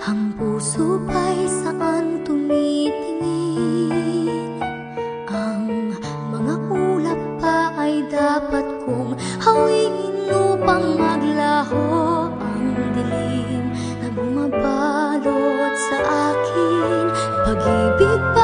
Ang puso ba'y saan tumitingin? Ang mga ulap pa ay dapat kong hawigin upang maglaho ang dilim na bumabalot sa akin. Pag-ibig pa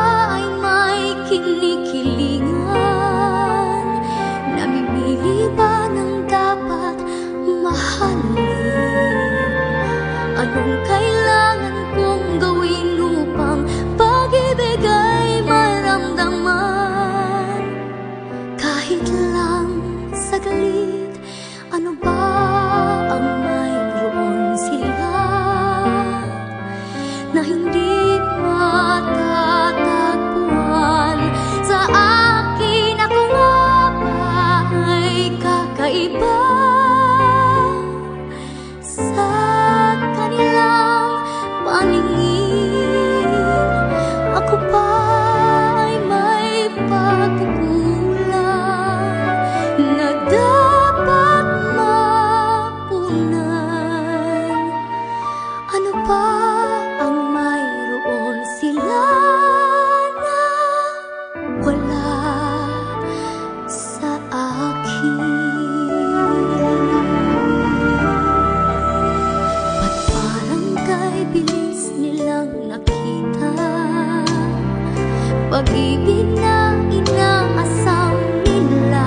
Pag-ibig na inaasam nila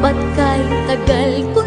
Ba't kay tagal ko